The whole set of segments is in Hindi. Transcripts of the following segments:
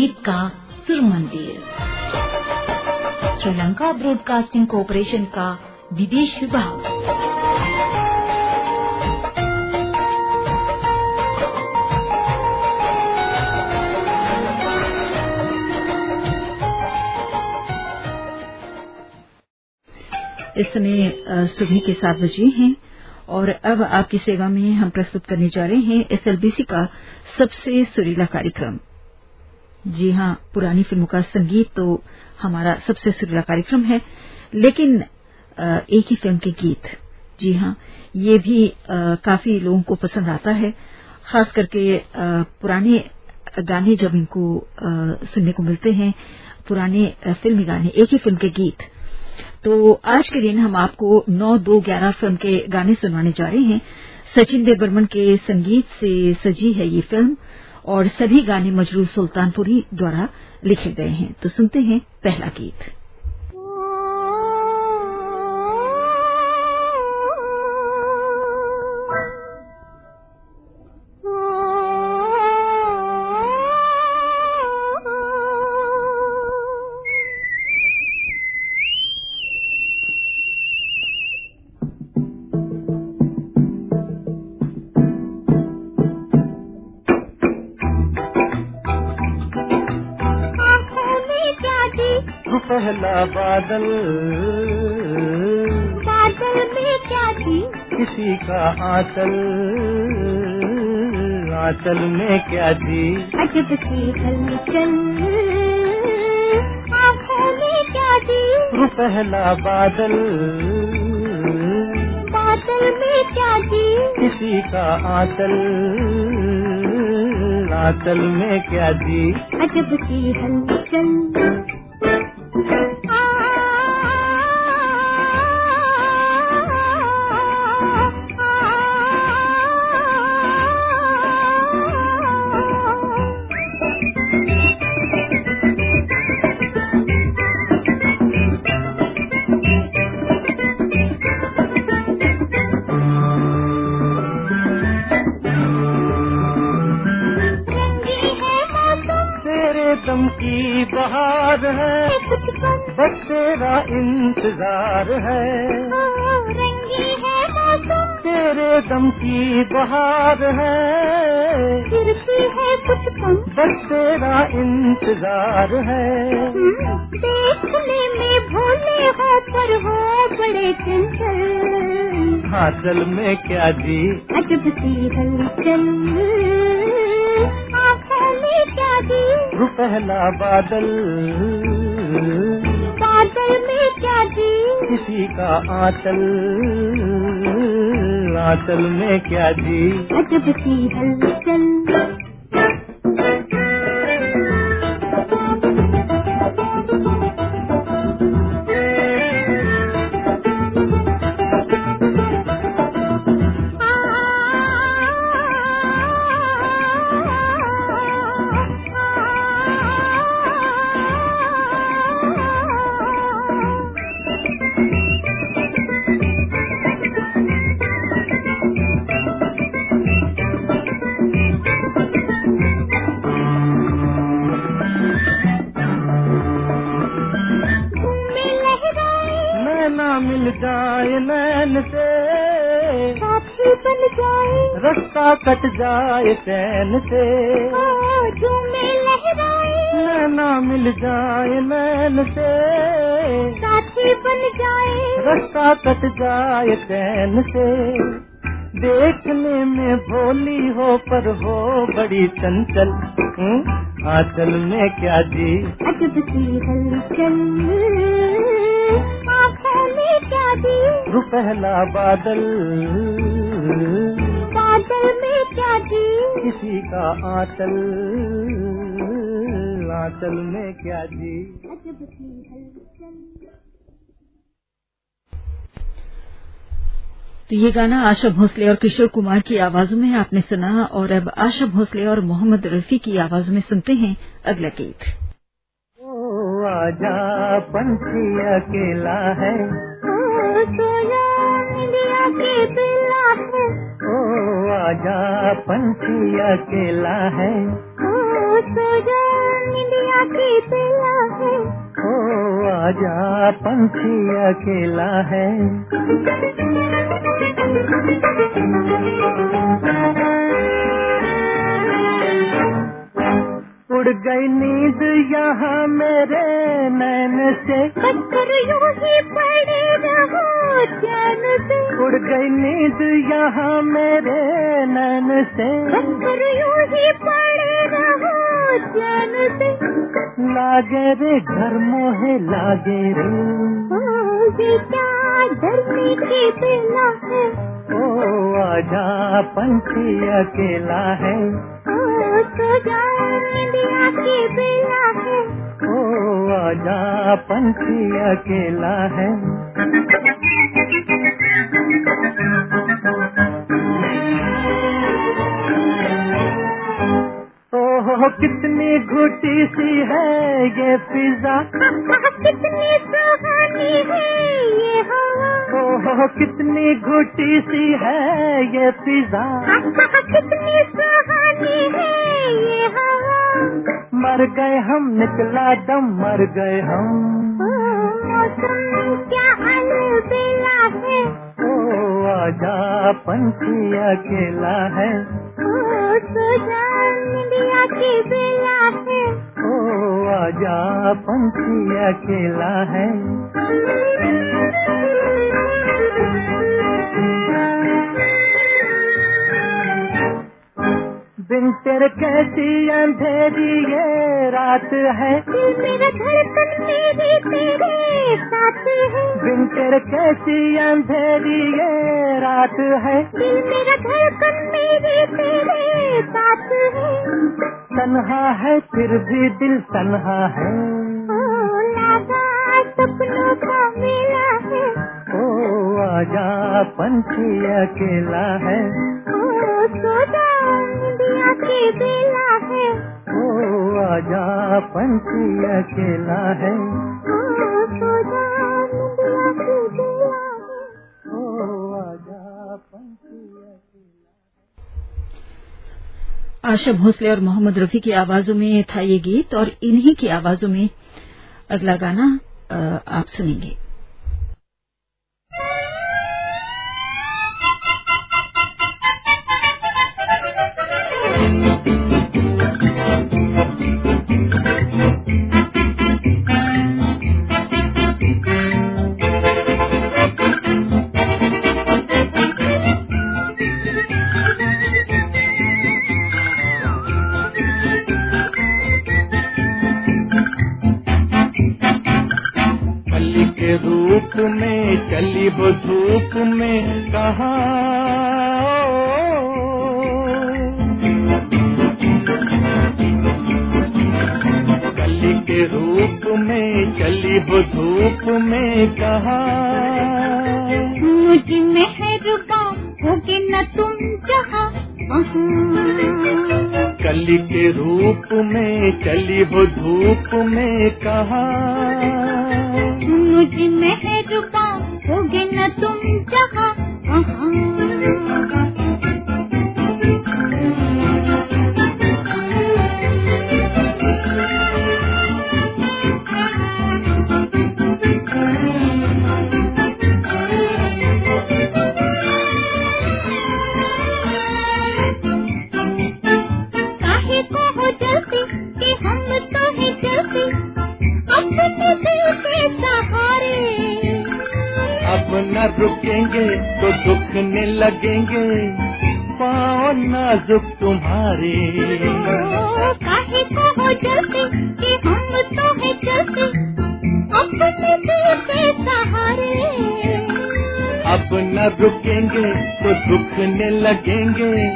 संगीत का सुर मंदिर। श्रीलंका ब्रॉडकास्टिंग कॉरपोरेशन का विदेश विभाग। इस समय सुबह के सात बजे हैं और अब आपकी सेवा में हम प्रस्तुत करने जा रहे हैं एसएलबीसी का सबसे सुरीला कार्यक्रम। जी हाँ पुरानी फ़िल्मों का संगीत तो हमारा सबसे सुरीला कार्यक्रम है, लेकिन एक ही फ़िल्म के गीत। जी हाँ ये भी काफ़ी लोगों को पसंद आता है, खास करके पुराने गाने जब इनको सुनने को मिलते हैं, पुराने फिल्मी गाने, एक ही फ़िल्म के गीत। तो आज के दिन हम आपको नौ दो ग्यारह फ़िल्म के गाने सुनवाने जा रहे हैं। सचिन देव बर्मन के संगीत से सजी है ये फ़िल्म और सभी गाने मजरू सुल्तानपुरी द्वारा लिखे गए हैं। तो सुनते हैं पहला गीत। बादल। बादल में क्या थी? किसी का आंचल। आंचल में क्या थी? अजब की हलचल आँखों में क्या थी? पहला बादल। बादल में क्या थी? किसी का आंचल। आंचल में क्या थी? अजब सी हलचल दम की बहार है। गिरती है कुछ कम। बस तेरा इंतज़ार है। देखने में भोले हो पर हो बड़े चंचल। हाचल में क्या जी? अजब सी हलचल। आँखों में क्या दी? पहला बादल। बादल में क्या जी किसी का आंचल। आंचल में क्या जी अजब की हलचल रास्ता कट जाए चैन से। नैना मिल जाए नैन से। साथी बन जाए। रास्ता कट जाए चैन से। देखने में भोली हो पर हो बड़ी चंचल। आंचल में क्या जी। अजब सी हलचल। आँखों में क्या जी। पहला बादल। क्या दी किसी का आंचल आंचल में क्या जी? तो ये गाना आशा भोसले और किशोर कुमार की आवाजों में आपने सुना और अब आशा भोसले और मोहम्मद रफी की आवाजों में सुनते हैं अगला गीत। ओ आजा पंछी अकेला है। ओ सोया के आजा पंछी अकेला है। ओ की है। आजा पंछी अकेला है। उड़ गई नींद यहाँ मेरे नैन से। पत्थर यूँ ही पड़े रहो चैन से। उड़ गई नींद यहाँ मेरे नैन से। पत्थर यूँ ही पड़े रहो चैन से। लागे रे घर मोहे लागे रे। ये क्या की है? ओ आजा पंछी अकेला है। ओ जान दिया के है। ओ आजा पंछी अकेला है। ओहो कितनी घुटी सी है ये फिजा कितनी सुहानी है ये हवा ओहो कितनी घुटी सी है ये फिजा कितनी सुहानी है ये हवा मर गए हम निकला दम मर गए हम। मौसम क्या अलबेला है। ओ आजा पंछी अकेला है। ओ है। आजा पंछी अकेला है। बिन तेरे कैसी अंधेरी ये रात है? दिल मेरा धड़कन मेरे तेरे साथ है। बिन तेरे कैसी अंधेरी ये रात है? दिल मेरा धड़कन मेरे तेरे साथ है। तन्हा है फिर भी दिल तन्हा है। ओ लगा सपनों का मेला है। ओ आजा पंछी अकेला है। ओ सजा इंडिया की है। ओ आजा पंछी अकेला है। ओ सजा इंडिया की बेला है। ओ आजा पंछी अकेला आशा भोसले और मोहम्मद रफी की आवाजों में था ये गीत और इन्हीं की आवाजों में अगला गाना आप सुनेंगे। रूप में चली हो में कहा के रूप में चली हो धूप में कहा। मुझ मेहरबा होगे न तुम जहाँ। कली के रूप में चली हो धूप में कहा। मुझ मेहरबा होगे न तुम जहाँ। न रुकेंगे तो दुखने लगेंगे। पाओ नाजुक तुम्हारे। काहे को हो जल्दी कि हम तो है जल्दी अपने दिल के सहारे। अब न रुकेंगे तो दुखने लगेंगे।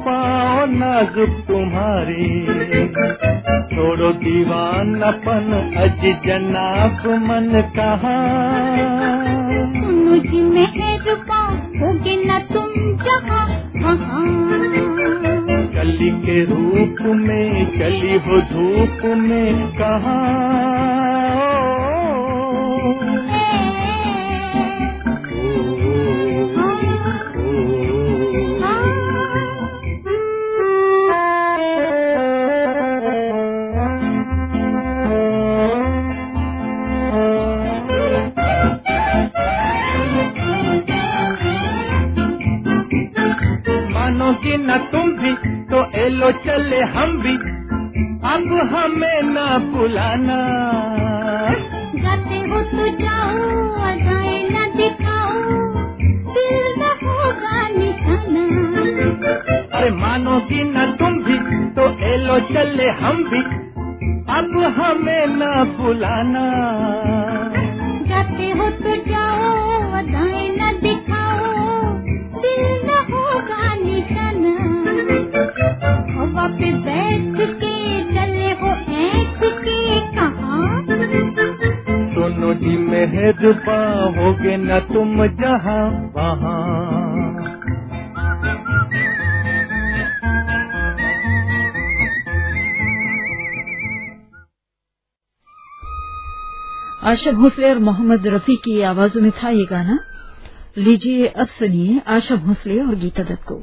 पाओ नाजुक तुम्हारे। छोड़ो दीवानापन अज जनाब मन कहा। मुझ मेहरबा होगे न तुम जहाँ के रूप में चली हो धूप में कहा मानोगी न तुम भी तो एलो चले हम भी। अब हमें न बुलाना। जाते हो तो जाओ अदाएँ न दिखाओ। दिल न होगा निशाना। अरे मानोगी न तुम भी तो एलो चले हम भी। मेहरबा होगे न तुम जहाँ वहाँ। आशा भोसले और मोहम्मद रफी की आवाजों में था ये गाना। लीजिए अब सुनिए आशा भोसले और गीता दत्त को।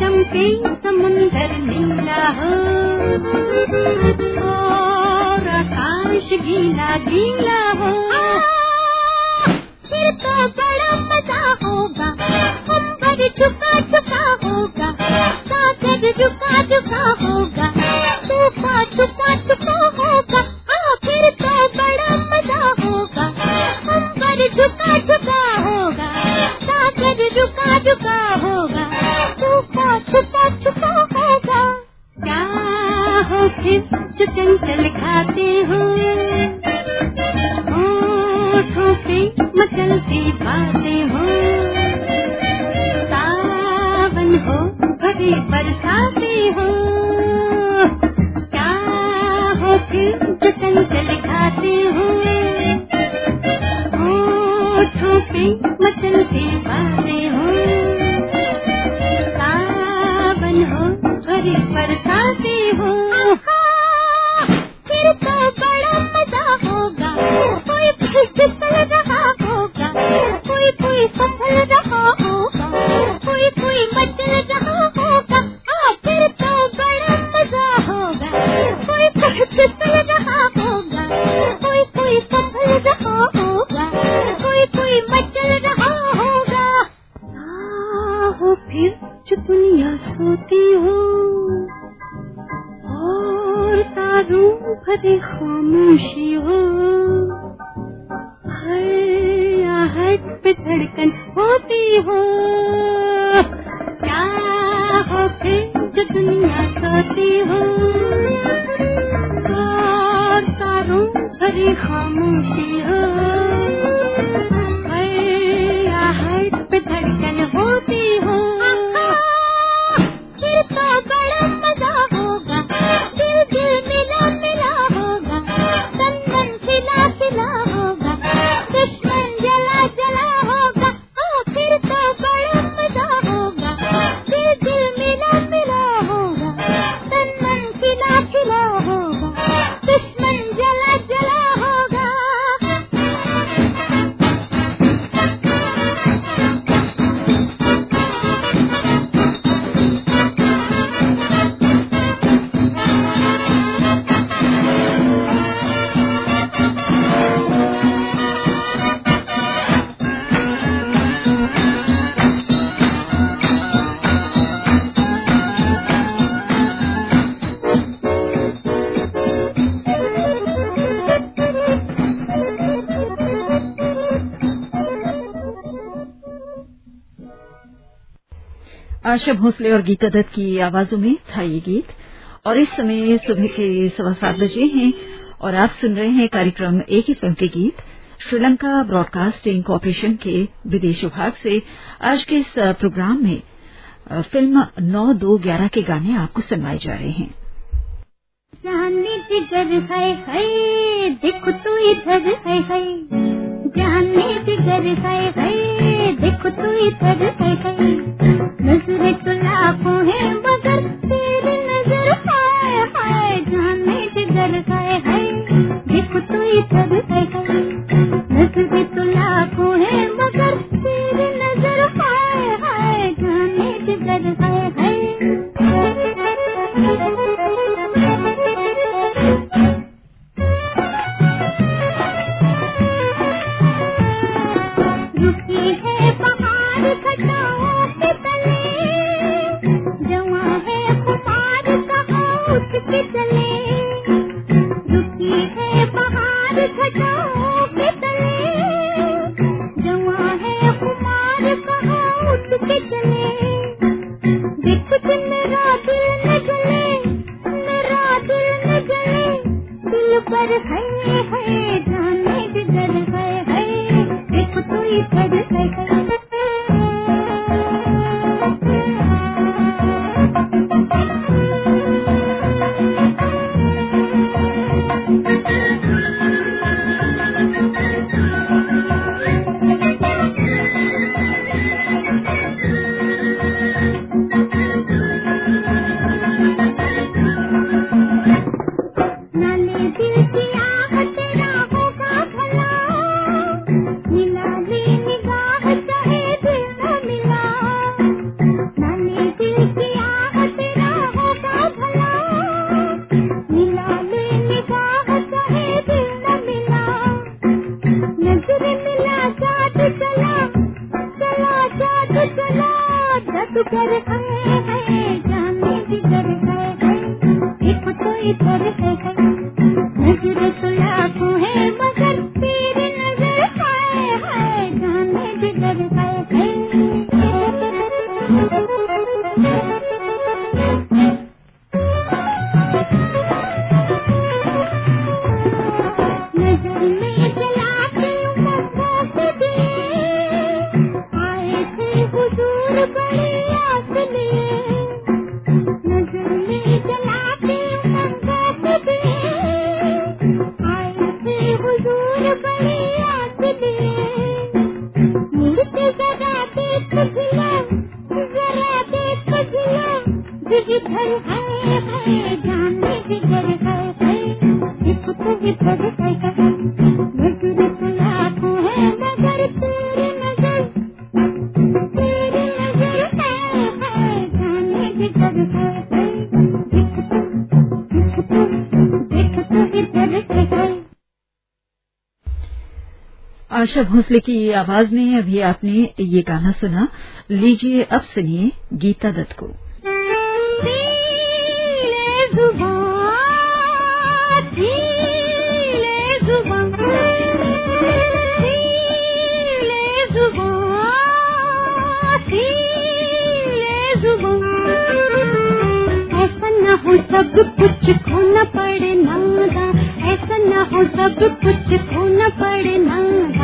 चमके समुंदर नीला हो। और आकाश गीला गीला हो। फिर तो बड़ा मज़ा होगा। अंबर झुका झुका होगा। सागर झुका झुका होगा। आशा भोसले और गीता दत्त की आवाजों में था ये गीत। और इस समय सुबह के सवा सात बजे हैं और आप सुन रहे हैं कार्यक्रम एक ही फ़िल्म के गीत, श्रीलंका ब्रॉडकास्टिंग कॉरपोरेशन के विदेश विभाग से आज के इस प्रोग्राम में फ़िल्म नौ दो ग्यारह के गाने आपको सुनवाए जा रहे हैं। जहानी देखो तू इधर है गई नज़र तो लाखों है, मगर तेरी नज़र है हाय, जान में जिगर गए है देखो तू इधर है गई नज़र तो लाखों है, मगर आशा भोसले की आवाज़ में अभी आपने ये गाना सुना। लीजिए अब सुनिए गीता दत्त को। हो सब कुछ खोना पड़े नादा ऐसा ना हो सब कुछ खोना पड़े नादा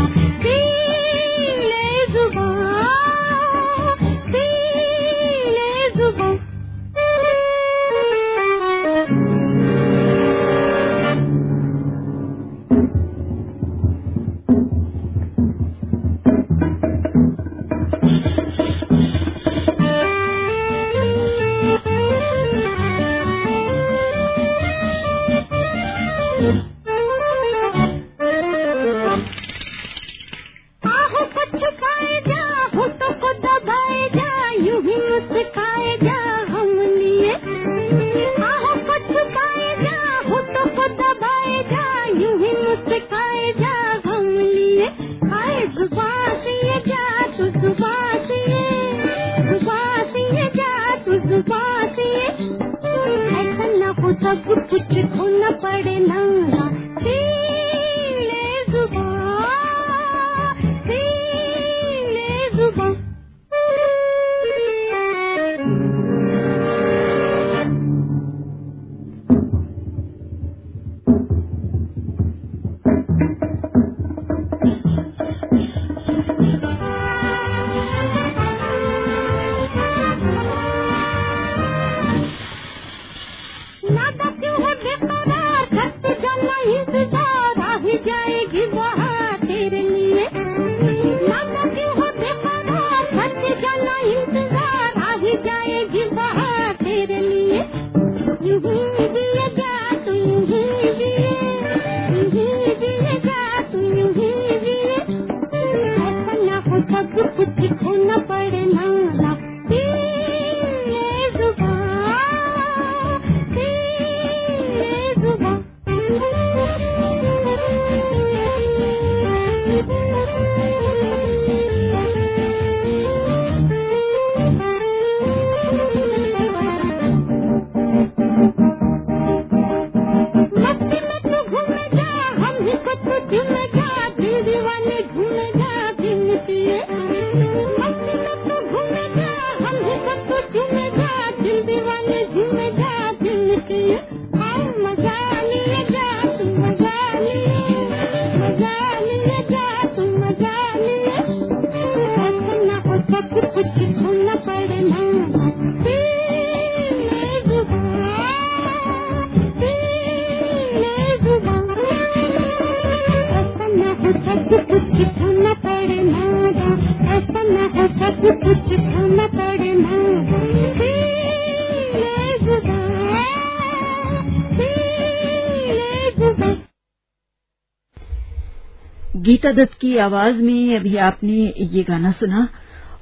गीता दत्त की आवाज़ में अभी आपने ये गाना सुना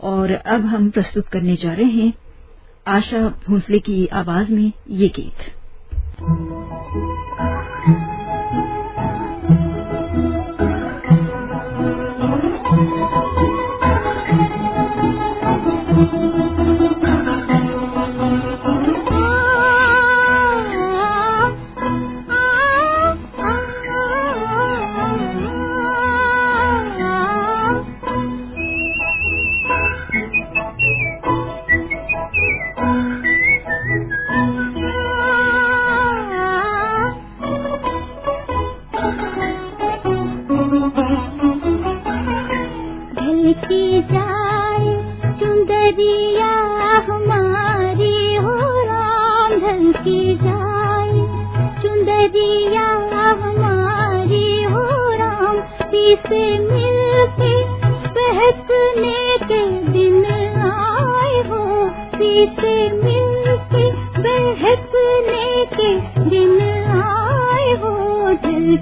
और अब हम प्रस्तुत करने जा रहे हैं आशा भोसले की आवाज़ में ये गीत।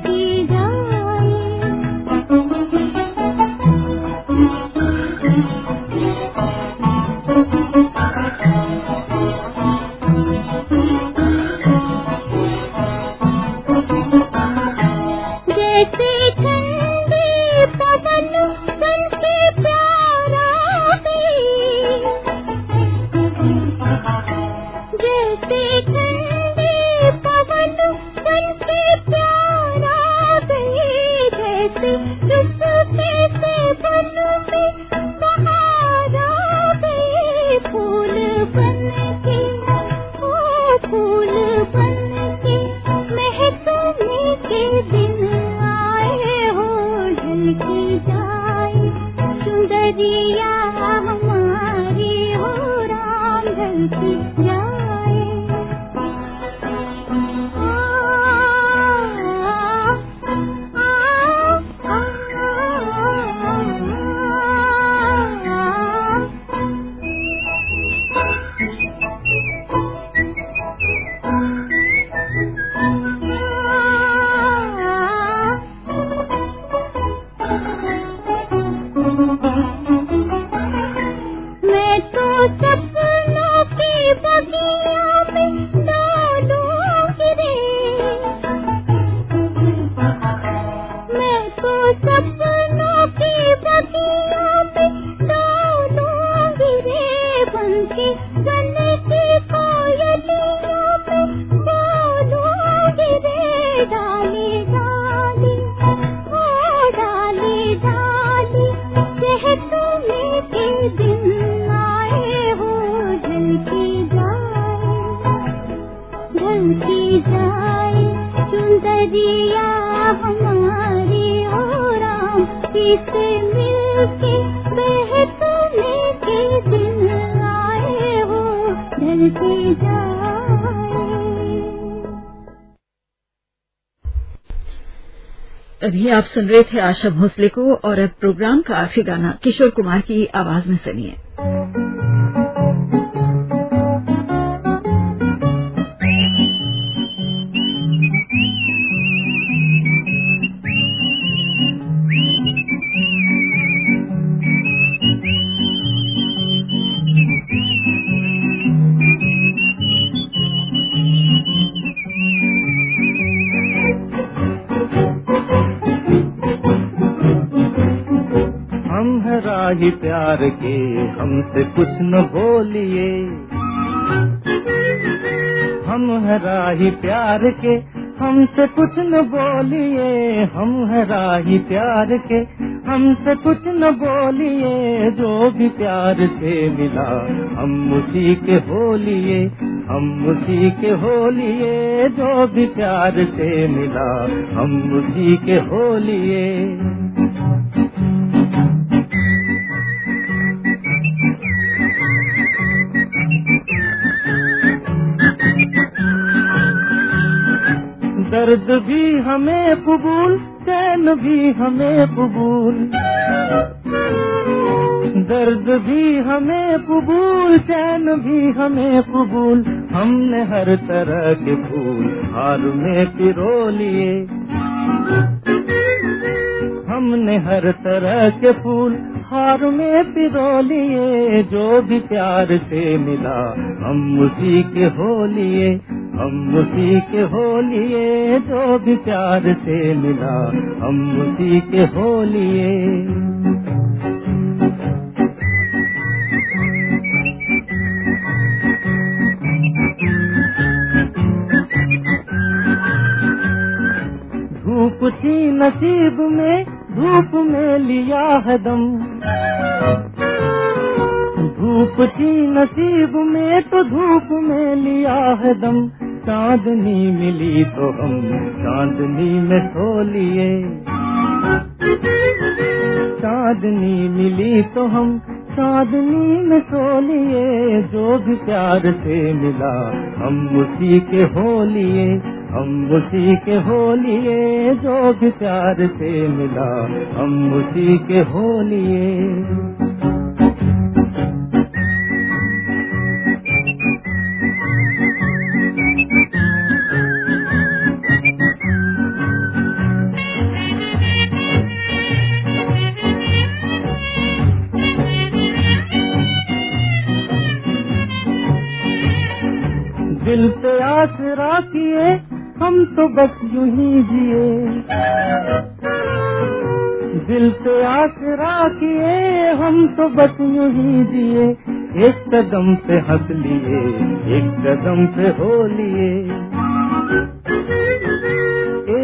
की अभी आप सुन रहे थे आशा भोसले को और अब प्रोग्राम का आखिरी गाना किशोर कुमार की आवाज़ में सुनिए। ही प्यार के हमसे कुछ न बोलिए। हम राही प्यार के हमसे कुछ न बोलिए। हम राही प्यार के हमसे कुछ न बोलिए। जो भी प्यार से मिला, हम उसी के होलिए। हम उसी के होलिए। जो भी प्यार से मिला, हम उसी के होलिए। दर्द भी हमें कबूल, चैन भी हमें कबूल। दर्द भी हमें कबूल, चैन भी हमें कबूल। हमने हर तरह के फूल हार में पिरो लिए। हमने हर तरह के फूल हार में पिरो लिए। जो भी प्यार से मिला, हम उसी के हो लिए। हम उसी के हो लिए जो भी प्यार से मिला, हम उसी के हो लिए धूप थी नसीब में, धूप में लिया है दम। धूप थी नसीब में तो धूप में लिया है दम। चांदनी मिली तो हम चांदनी में सो लिए। चांदनी मिली तो हम चांदनी में सो लिए। जो भी प्यार से मिला, हम उसी के हो लिए। हम उसी के हो लिए। जो भी प्यार से मिला, हम उसी के हो लिए। तो बस यूँ ही जिए। दिल पे आसरा किए, हम तो बस यूँ ही जिए। एक कदम पे हंस लिए, एक कदम पे हो लिए।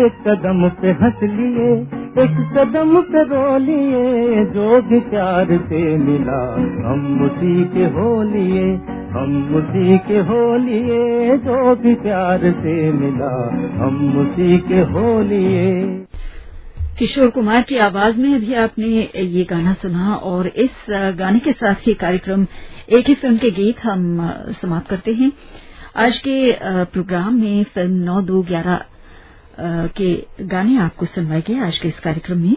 एक कदम पे हंस लिए, एक कदम पे रो लिए। जो भी प्यार से मिला, हम उसी के हो लिए। हम उसी के हो लिए जो भी प्यार से मिला, हम उसी के हो लिए किशोर कुमार की आवाज़ में अभी आपने ये गाना सुना और इस गाने के साथ ही कार्यक्रम एक ही फ़िल्म के गीत हम समाप्त करते हैं। आज के प्रोग्राम में फ़िल्म नौ दो ग्यारह के गाने आपको सुनवाए गए आज के इस कार्यक्रम में।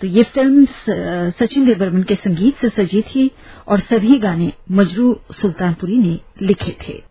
तो ये फ़िल्म सचिन देव के संगीत से सजी थी। और सभी गाने मजरू सुल्तानपुरी ने लिखे थे।